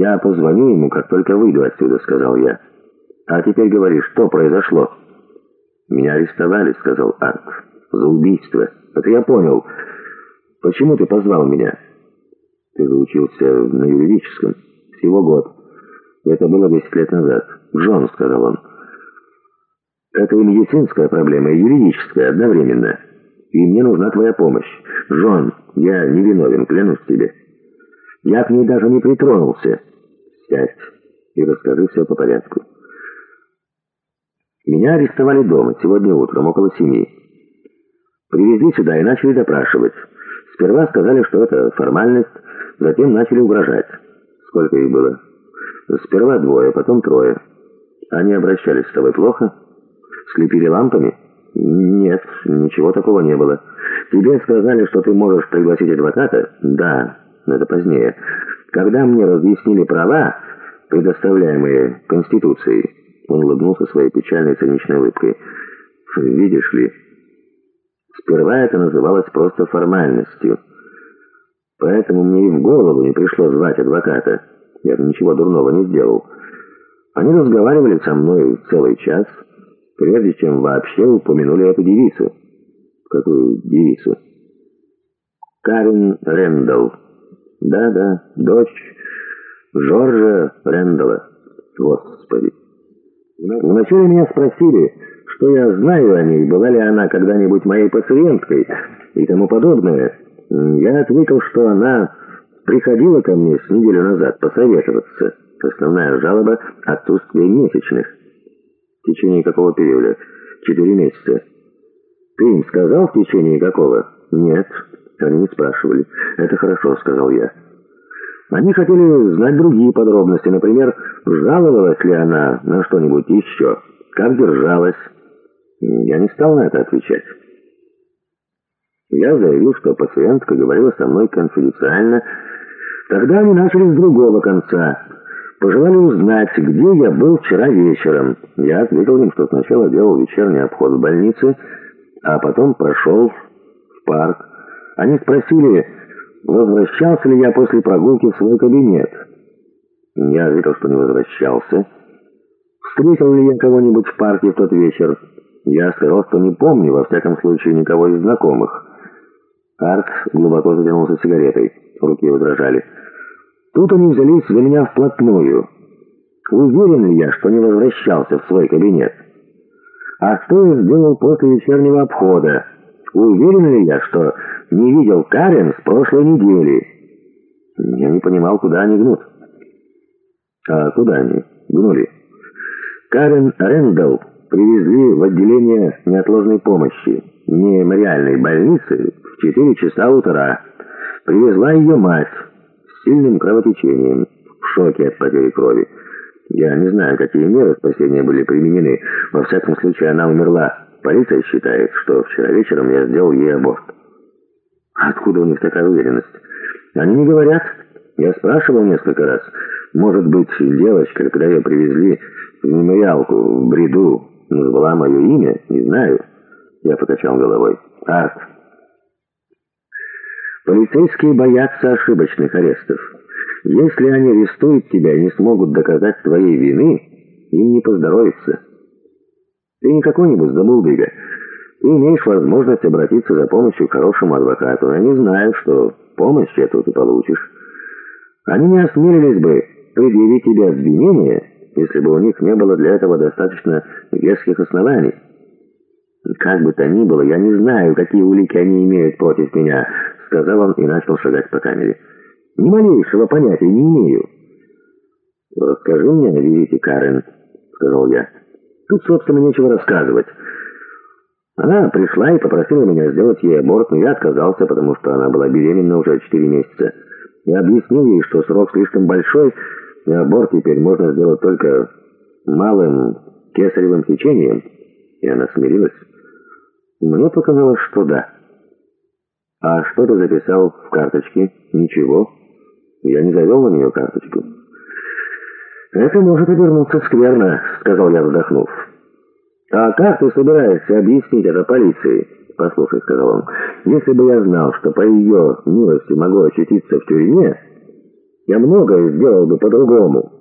«Я позвоню ему, как только выйду отсюда», — сказал я. «А теперь говори, что произошло?» «Меня арестовали», — сказал Арт. «За убийство. Это я понял. Почему ты позвал меня?» «Ты выучился на юридическом. Всего год. Это было десять лет назад. Джон», — сказал он. «Это и медицинская проблема, и юридическая одновременно. И мне нужна твоя помощь. Джон, я не виновен, клянусь тебе». Я к ней даже не притронулся. Сядь и расскажи все по порядку. Меня арестовали дома сегодня утром, около семи. Привезли сюда и начали допрашивать. Сперва сказали, что это формальность, затем начали угрожать. Сколько их было? Сперва двое, потом трое. Они обращались с тобой плохо? Слепили лампами? Нет, ничего такого не было. Тебе сказали, что ты можешь пригласить адвоката? Да но это позднее. Когда мне разъяснили права, предоставляемые Конституцией, он улыбнулся своей печальной циничной улыбкой. «Видишь ли, сперва это называлось просто формальностью. Поэтому мне и в голову не пришло звать адвоката. Я ничего дурного не сделал. Они разговаривали со мной целый час, прежде чем вообще упомянули эту девицу». «Какую девицу?» «Карен Рэндалл». Да-да, дочь Жоржа Рэндалла. Господи. Вначале меня спросили, что я знаю о ней, была ли она когда-нибудь моей пациенткой и тому подобное. Я ответил, что она приходила ко мне с неделю назад посоветоваться. Основная жалоба — отсутствие месячных. В течение какого периода? Четыре месяца. Ты им сказал, в течение какого? Нет. Они не спрашивали. «Это хорошо», — сказал я. Они хотели знать другие подробности. Например, жаловалась ли она на что-нибудь еще, как держалась. Я не стал на это отвечать. Я заявил, что пациентка говорила со мной конфиденциально. Тогда они начали с другого конца. Пожелали узнать, где я был вчера вечером. Я ответил им, что сначала делал вечерний обход в больнице, а потом прошел в парк. Они спросили, возвращался ли я после прогулки в свой кабинет. Я ответил, что не возвращался. Встретил ли я кого-нибудь в парке в тот вечер? Я сказал, что не помню, во всяком случае, никого из знакомых. Арт глубоко затянулся сигаретой. Руки его. Тут они взялись за меня вплотную. Уверен ли я, что не возвращался в свой кабинет? А что я сделал после вечернего обхода? Уверен ли я, что не видел Карен с прошлой недели. Я не понимал, куда они гнут. А куда они гнули? Карен Рэндалл привезли в отделение неотложной помощи мемориальной больницы в 4 часа утра. Привезла ее мать с сильным кровотечением, в шоке от потери крови. Я не знаю, какие меры спасения были применены. Во всяком случае, она умерла. Полиция считает, что вчера вечером я сделал ей аборт. Откуда у них такая уверенность? Они не говорят. Я спрашивал несколько раз. Может быть, девочка, когда ее привезли в мемориалку, в бреду, назвала мое имя? Не знаю. Я покачал головой. Арт. Полицейские боятся ошибочных арестов. Если они арестуют тебя и не смогут доказать твоей вины, им не поздоровится. Ты не какой-нибудь забулдыга. Ты имеешь возможность обратиться за помощью к хорошему адвокату. Они знают, что помощь эту ты получишь. Они не осмелились бы предъявить тебе обвинение, если бы у них не было для этого достаточно веских оснований. Как бы то ни было, я не знаю, какие улики они имеют против меня, сказал он и начал шагать по камере. Ни малейшего понятия не имею. «Расскажи мне о визите Карен», — сказал я. «Тут, собственно, нечего рассказывать». Она пришла и попросила меня сделать ей аборт, но я отказался, потому что она была беременна уже 4 месяца. Я объяснил ей, что срок слишком большой, и аборт теперь можно сделать только малым кесаревым сечением. И она смирилась. Мне показалось, что да. А что ты записал в карточке? Ничего. Я не завел на нее карточку. «Это может обернуться скверно», — сказал я, вздохнув. «А как ты собираешься объяснить это полиции?» «Послушай», — сказал он, — «если бы я знал, что по ее милости могу очутиться в тюрьме, Я многое сделал бы по-другому».